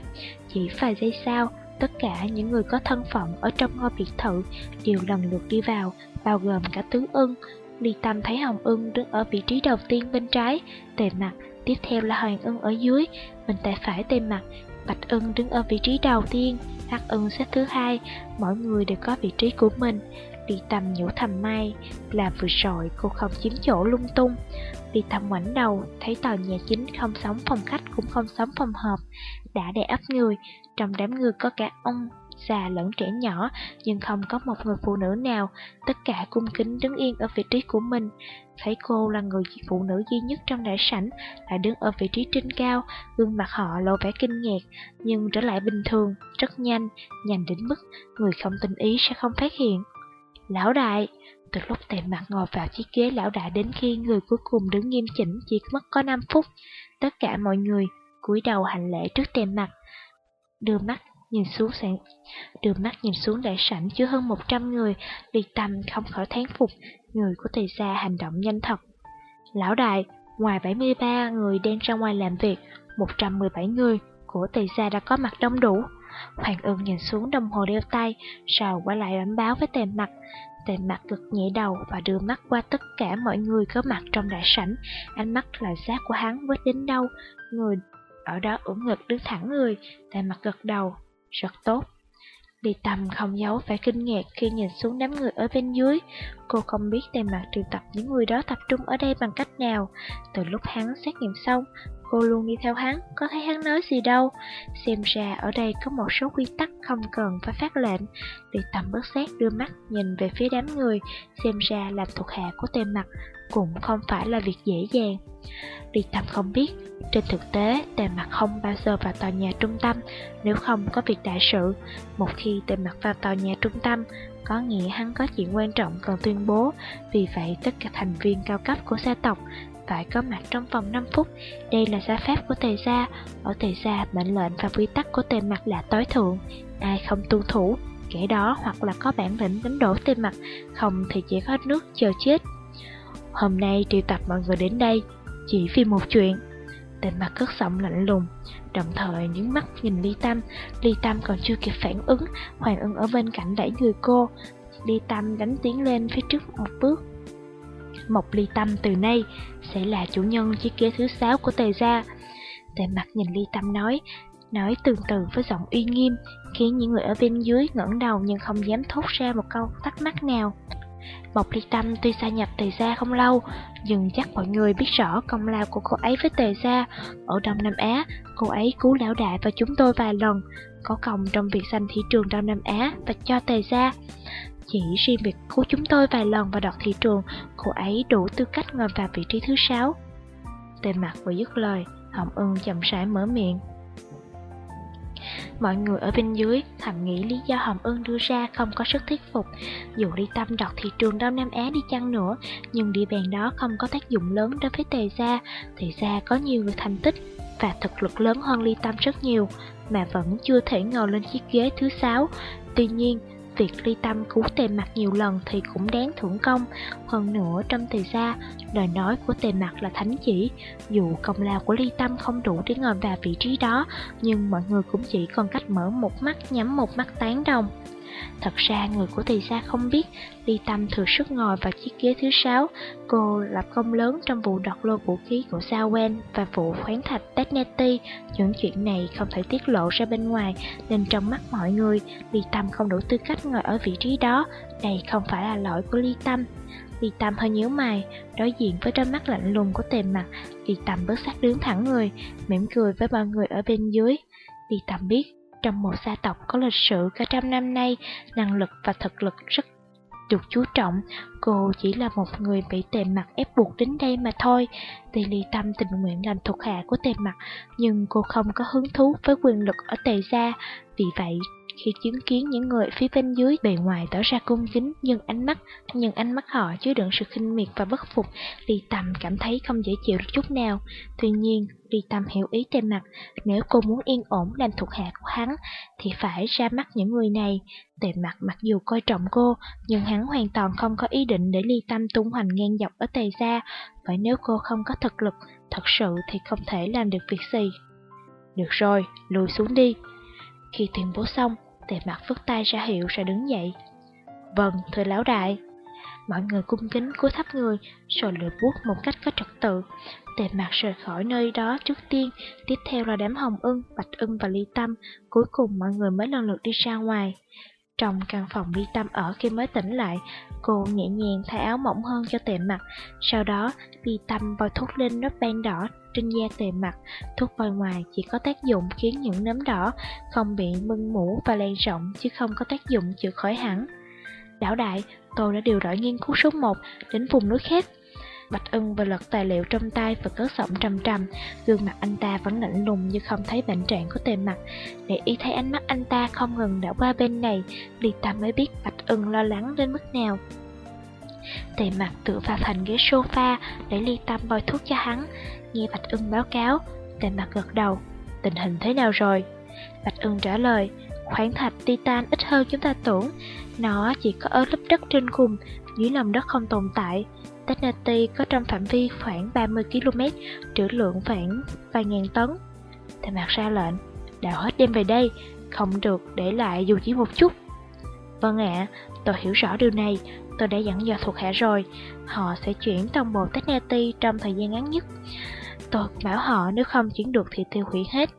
Chỉ vài giây sau, Tất cả những người có thân phận ở trong ngôi biệt thự đều lần lượt đi vào, bao gồm cả tứ ưng. Ly Tâm thấy Hồng Ưng đứng ở vị trí đầu tiên bên trái, tề mặt, tiếp theo là Hoàng Ưng ở dưới, bên tay phải tề mặt, Bạch Ưng đứng ở vị trí đầu tiên, Hắc Ưng xếp thứ hai, mỗi người đều có vị trí của mình. Ly Tâm nhủ thầm may là vừa rồi cô không chiếm chỗ lung tung. Ly Tâm ngoảnh đầu, thấy tòa nhà chính không sống phòng khách cũng không sống phòng họp, đã đè ấp người, trong đám người có cả ông già lẫn trẻ nhỏ, nhưng không có một người phụ nữ nào, tất cả cung kính đứng yên ở vị trí của mình. Thấy cô là người phụ nữ duy nhất trong đại sảnh, lại đứng ở vị trí trên cao, gương mặt họ lộ vẻ kinh ngạc, nhưng trở lại bình thường, rất nhanh, nhanh đến mức người không tình ý sẽ không phát hiện. Lão đại, từ lúc tề mặt ngồi vào chiếc ghế lão đại đến khi người cuối cùng đứng nghiêm chỉnh chỉ mất có 5 phút, tất cả mọi người cúi đầu hành lễ trước tề mặt, đưa mắt nhìn xuống sạn, đưa mắt nhìn xuống đại sảnh chứa hơn 100 người, Liệt Tâm không khỏi thán phục, người của tề gia hành động nhanh thật. Lão đại, ngoài 73 người đang ra ngoài làm việc, 117 người của tề gia đã có mặt đông đủ. Hoàng ưng nhìn xuống đồng hồ đeo tay, rồi quay lại bấm báo với tề mặt. Tề mặt cực nhẹ đầu và đưa mắt qua tất cả mọi người có mặt trong đại sảnh. Ánh mắt là giác của hắn với đến đâu, người ở đó ủng ngực đứng thẳng người, tay mặt gật đầu, rất tốt. Đi tầm không giấu phải kinh ngạc khi nhìn xuống đám người ở bên dưới. Cô không biết tề mặt triệu tập những người đó tập trung ở đây bằng cách nào. Từ lúc hắn xét nghiệm xong, cô luôn đi theo hắn, có thấy hắn nói gì đâu. Xem ra ở đây có một số quy tắc không cần phải phát lệnh. Đi tầm bước xét đưa mắt nhìn về phía đám người, xem ra làm thuộc hạ của tề mặt cũng không phải là việc dễ dàng. Đi Tâm không biết, trên thực tế tề mặt không bao giờ vào tòa nhà trung tâm nếu không có việc đại sự. Một khi tề mặt vào tòa nhà trung tâm, có nghĩa hắn có chuyện quan trọng cần tuyên bố, vì vậy tất cả thành viên cao cấp của gia tộc phải có mặt trong vòng 5 phút. Đây là gia pháp của tề gia, ở tề gia mệnh lệnh và quy tắc của tề mặt là tối thượng, ai không tuân thủ, kẻ đó hoặc là có bản lĩnh đánh đổ tề mặt, không thì chỉ có nước chờ chết. Hôm nay triệu tập mọi người đến đây chỉ vì một chuyện. Tên mặt cất giọng lạnh lùng, đồng thời những mắt nhìn Ly Tâm. Ly Tâm còn chưa kịp phản ứng, Hoàng ưng ở bên cạnh đẩy người cô. Ly Tâm đánh tiến lên phía trước một bước. Mộc Ly Tâm từ nay sẽ là chủ nhân chiếc ghế thứ sáu của tề gia. Tề mặt nhìn Ly Tâm nói, nói tương từ với giọng uy nghiêm, khiến những người ở bên dưới ngẩng đầu nhưng không dám thốt ra một câu thắc mắc nào. Mộc Ly Tâm tuy gia nhập Tề Gia không lâu, nhưng chắc mọi người biết rõ công lao của cô ấy với Tề Gia. Ở Đông Nam Á, cô ấy cứu lão đại và chúng tôi vài lần, có công trong việc giành thị trường Đông Nam Á và cho Tề Gia. Chỉ riêng việc cứu chúng tôi vài lần và đoạt thị trường, cô ấy đủ tư cách ngồi vào vị trí thứ sáu. Tề mặt vừa dứt lời, Hồng ưng chậm rãi mở miệng. Mọi người ở bên dưới thầm nghĩ lý do Hồng Ưng đưa ra không có sức thuyết phục. Dù đi tâm đọc thị trường Đông Nam Á đi chăng nữa, nhưng địa bàn đó không có tác dụng lớn đối với Tề Gia. Tề Gia có nhiều người thành tích và thực lực lớn hơn Ly Tâm rất nhiều, mà vẫn chưa thể ngồi lên chiếc ghế thứ sáu. Tuy nhiên, Việc ly tâm cứu tề mặt nhiều lần thì cũng đáng thưởng công. Hơn nữa trong tề gia, lời nói của tề mặt là thánh chỉ. Dù công lao của ly tâm không đủ để ngồi vào vị trí đó Nhưng mọi người cũng chỉ còn cách mở một mắt nhắm một mắt tán đồng. Thật ra người của Tỳ Gia không biết Ly Tâm thừa sức ngồi vào chiếc ghế thứ sáu. Cô lập công lớn trong vụ đọt lô vũ khí của Sao Wen và vụ khoáng thạch Techneti Những chuyện này không thể tiết lộ ra bên ngoài Nên trong mắt mọi người Ly Tâm không đủ tư cách ngồi ở vị trí đó. Đây không phải là lỗi của Ly Tâm. Ly Tâm hơi nhíu mày, đối diện với đôi mắt lạnh lùng của tề mặt, Ly Tâm bước sát đứng thẳng người, mỉm cười với mọi người ở bên dưới. Ly Tâm biết trong một gia tộc có lịch sử cả trăm năm nay, năng lực và thực lực rất được chú trọng, cô chỉ là một người bị tề mặt ép buộc đến đây mà thôi. Tề ly tâm tình nguyện làm thuộc hạ của tề mặt, nhưng cô không có hứng thú với quyền lực ở tề gia, vì vậy khi chứng kiến những người phía bên dưới bề ngoài tỏ ra cung kính, nhưng ánh mắt, nhưng ánh mắt họ chứa đựng sự khinh miệt và bất phục. Ly Tâm cảm thấy không dễ chịu được chút nào. Tuy nhiên, Ly Tâm hiểu ý tề mặt. Nếu cô muốn yên ổn làm thuộc hạ của hắn, thì phải ra mắt những người này. Tề mặt mặc dù coi trọng cô, nhưng hắn hoàn toàn không có ý định để Ly Tâm tung hoành ngang dọc ở tề gia. Bởi nếu cô không có thực lực, thật sự thì không thể làm được việc gì. Được rồi, lùi xuống đi. Khi tuyên bố xong Tề mặt vứt tay ra hiệu rồi đứng dậy Vâng, thưa lão đại Mọi người cung kính cúi thấp người, rồi lựa bút một cách có trật tự. Tề mặt rời khỏi nơi đó trước tiên, tiếp theo là đám hồng ưng, bạch ưng và ly tâm, cuối cùng mọi người mới lần lượt đi ra ngoài. Trong căn phòng ly tâm ở khi mới tỉnh lại, cô nhẹ nhàng thay áo mỏng hơn cho tề mặt, sau đó ly tâm bôi thuốc lên nốt ban đỏ trên da tề mặt. Thuốc bôi ngoài chỉ có tác dụng khiến những nấm đỏ không bị mưng mủ và lan rộng chứ không có tác dụng chữa khỏi hẳn. Đảo đại, tôi đã điều đổi nghiên cứu số 1 đến vùng núi khác. Bạch ưng vừa lật tài liệu trong tay và cất giọng trầm trầm, gương mặt anh ta vẫn lạnh lùng như không thấy bệnh trạng của tề mặt. Để ý thấy ánh mắt anh ta không ngừng đã qua bên này, Ly Tâm mới biết Bạch ưng lo lắng đến mức nào. Tề mặt tựa vào thành ghế sofa để Ly Tâm bôi thuốc cho hắn. Nghe Bạch ưng báo cáo, tề mặt gật đầu. Tình hình thế nào rồi? Bạch ưng trả lời, khoáng thạch titan ít hơn chúng ta tưởng. Nó chỉ có ở lớp đất trên cùng, dưới lòng đất không tồn tại. Tennessee có trong phạm vi khoảng 30 km, trữ lượng khoảng vài ngàn tấn. Thầy mặt ra lệnh, đào hết đem về đây, không được để lại dù chỉ một chút. Vâng ạ, tôi hiểu rõ điều này, tôi đã dặn dò thuộc hạ rồi, họ sẽ chuyển toàn bộ Tennessee trong thời gian ngắn nhất. Tôi bảo họ nếu không chuyển được thì tiêu hủy hết.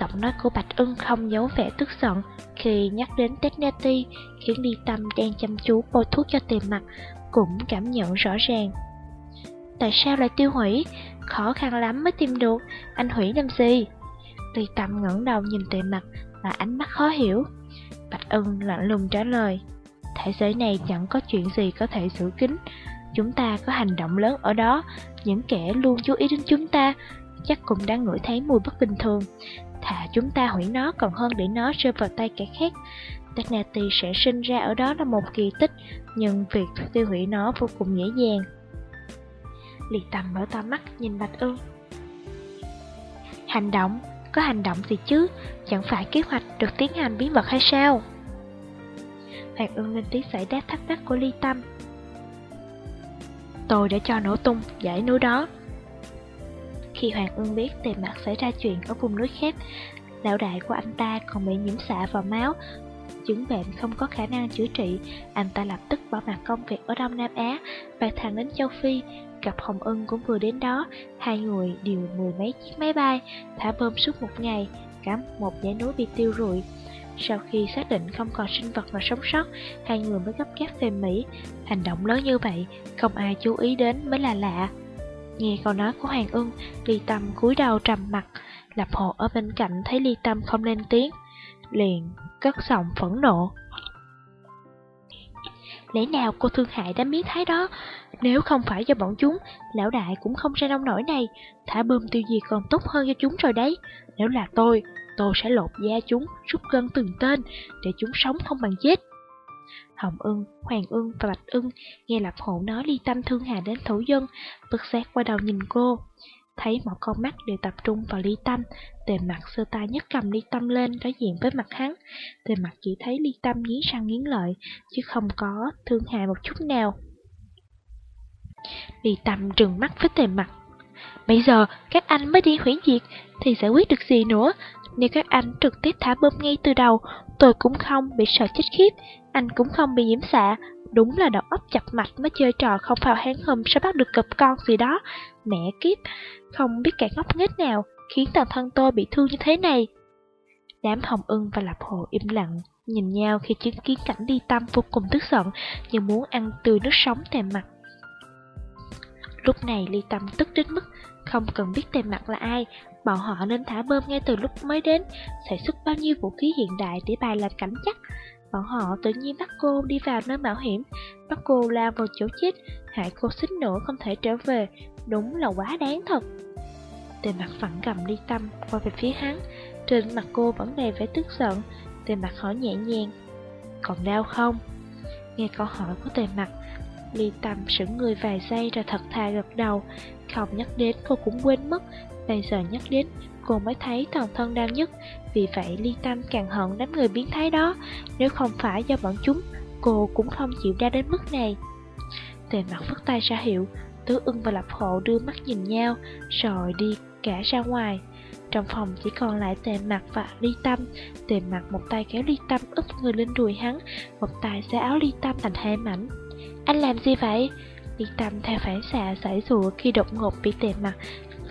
Giọng nói của Bạch Ưng không giấu vẻ tức giận khi nhắc đến Tennessee, khiến đi Tâm đang chăm chú bôi thuốc cho tiền mặt, cũng cảm nhận rõ ràng. Tại sao lại tiêu hủy? Khó khăn lắm mới tìm được, anh hủy làm gì? Ly Tâm ngẩng đầu nhìn tề mặt và ánh mắt khó hiểu. Bạch Ưng lạnh lùng trả lời, thế giới này chẳng có chuyện gì có thể giữ kín. Chúng ta có hành động lớn ở đó, những kẻ luôn chú ý đến chúng ta, chắc cũng đang ngửi thấy mùi bất bình thường. Thà chúng ta hủy nó còn hơn để nó rơi vào tay kẻ khác. Dagnati sẽ sinh ra ở đó là một kỳ tích, nhưng việc tiêu hủy nó vô cùng dễ dàng. Liệt tầm mở to mắt nhìn Bạch Ương. Hành động? Có hành động gì chứ? Chẳng phải kế hoạch được tiến hành bí mật hay sao? Hoàng ương lên tiếng giải đáp thắc mắc của Ly Tâm. Tôi đã cho nổ tung dãy núi đó. Khi Hoàng ương biết tề mặt xảy ra chuyện ở vùng núi khép, lão đại của anh ta còn bị nhiễm xạ vào máu, chứng bệnh không có khả năng chữa trị, anh ta lập tức bỏ mặt công việc ở Đông Nam Á, bay thẳng đến châu Phi. Gặp Hồng Ân cũng vừa đến đó, hai người điều mười mấy chiếc máy bay, thả bom suốt một ngày, cắm một dãy núi bị tiêu rụi. Sau khi xác định không còn sinh vật nào sống sót, hai người mới gấp gáp về Mỹ. Hành động lớn như vậy, không ai chú ý đến mới là lạ. Nghe câu nói của Hoàng Ưng, Ly Tâm cúi đầu trầm mặt, Lập Hồ ở bên cạnh thấy Ly Tâm không lên tiếng, liền cất giọng phẫn nộ. Lẽ nào cô thương hại đám biến thái đó? Nếu không phải do bọn chúng, lão đại cũng không ra nông nổi này. Thả bơm tiêu diệt còn tốt hơn cho chúng rồi đấy. Nếu là tôi, tôi sẽ lột da chúng, rút gân từng tên, để chúng sống không bằng chết. Hồng ưng, Hoàng ưng và Bạch ưng nghe Lập Hộ nói ly tâm thương hại đến thủ dân, bực giác qua đầu nhìn cô. Thấy một con mắt đều tập trung vào ly tâm, tề mặt sơ tay nhấc cầm ly tâm lên đối diện với mặt hắn. Tề mặt chỉ thấy ly tâm nghiến răng nghiến lợi, chứ không có thương hại một chút nào. Ly tâm trừng mắt với tề mặt. Bây giờ các anh mới đi hủy diệt thì giải quyết được gì nữa? Nếu các anh trực tiếp thả bom ngay từ đầu, tôi cũng không bị sợ chết khiếp, anh cũng không bị nhiễm xạ, Đúng là đầu óc chập mạch mới chơi trò không phao hán hùm sẽ bắt được cặp con gì đó. Mẹ kiếp, không biết kẻ ngốc nghếch nào khiến toàn thân tôi bị thương như thế này. Đám hồng ưng và lập hồ im lặng, nhìn nhau khi chứng kiến cảnh đi tâm vô cùng tức giận, như muốn ăn tươi nước sống tề mặt. Lúc này ly tâm tức đến mức không cần biết tề mặt là ai, bọn họ nên thả bơm ngay từ lúc mới đến, sẽ xuất bao nhiêu vũ khí hiện đại để bài làm cảnh chắc. Bọn họ tự nhiên bắt cô đi vào nơi mạo hiểm, bắt cô lao vào chỗ chết, hại cô xích nữa không thể trở về, đúng là quá đáng thật. Tề mặt phẳng cầm đi tâm qua về phía hắn, trên mặt cô vẫn đầy vẻ tức giận, tề mặt hỏi nhẹ nhàng, còn đau không? Nghe câu hỏi của tề mặt, Ly Tâm sững người vài giây rồi thật thà gật đầu, không nhắc đến cô cũng quên mất, bây giờ nhắc đến cô mới thấy toàn thân đau nhất, vì vậy Ly Tâm càng hận đám người biến thái đó, nếu không phải do bọn chúng, cô cũng không chịu ra đến mức này. Tề mặt phất tay ra hiệu, Tứ ưng và Lập Hộ đưa mắt nhìn nhau, rồi đi cả ra ngoài. Trong phòng chỉ còn lại tề mặt và ly tâm Tề mặt một tay kéo ly tâm úp người lên đùi hắn Một tay xé áo ly tâm thành hai mảnh Anh làm gì vậy? Ly Tâm theo phản xạ giải rùa khi đột ngột bị tề mặt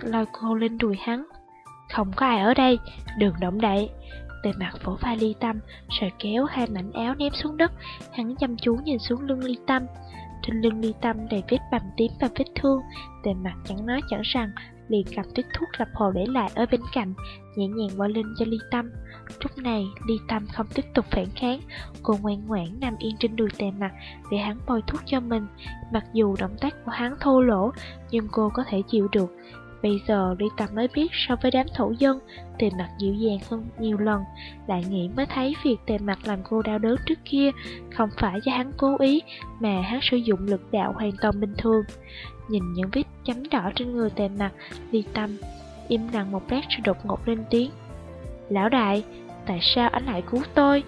lôi cô lên đùi hắn. Không có ai ở đây, đừng động đậy. Tề mặt vỗ vai ly tâm, rồi kéo hai mảnh áo ném xuống đất, hắn chăm chú nhìn xuống lưng ly tâm. Trên lưng ly tâm đầy vết bầm tím và vết thương, tề mặt chẳng nói chẳng rằng, liền cầm tuyết thuốc lập hồ để lại ở bên cạnh, nhẹ nhàng bôi lên cho ly tâm. Lúc này, ly tâm không tiếp tục phản kháng, cô ngoan ngoãn nằm yên trên đùi tề mặt để hắn bôi thuốc cho mình. Mặc dù động tác của hắn thô lỗ, nhưng cô có thể chịu được. Bây giờ Ly Tâm mới biết so với đám thổ dân, tề mặt dịu dàng hơn nhiều lần, lại nghĩ mới thấy việc tề mặt làm cô đau đớn trước kia không phải do hắn cố ý, mà hắn sử dụng lực đạo hoàn toàn bình thường. Nhìn những vết chấm đỏ trên người tề mặt, Ly Tâm im lặng một lát rồi đột ngột lên tiếng. Lão đại, tại sao anh lại cứu tôi?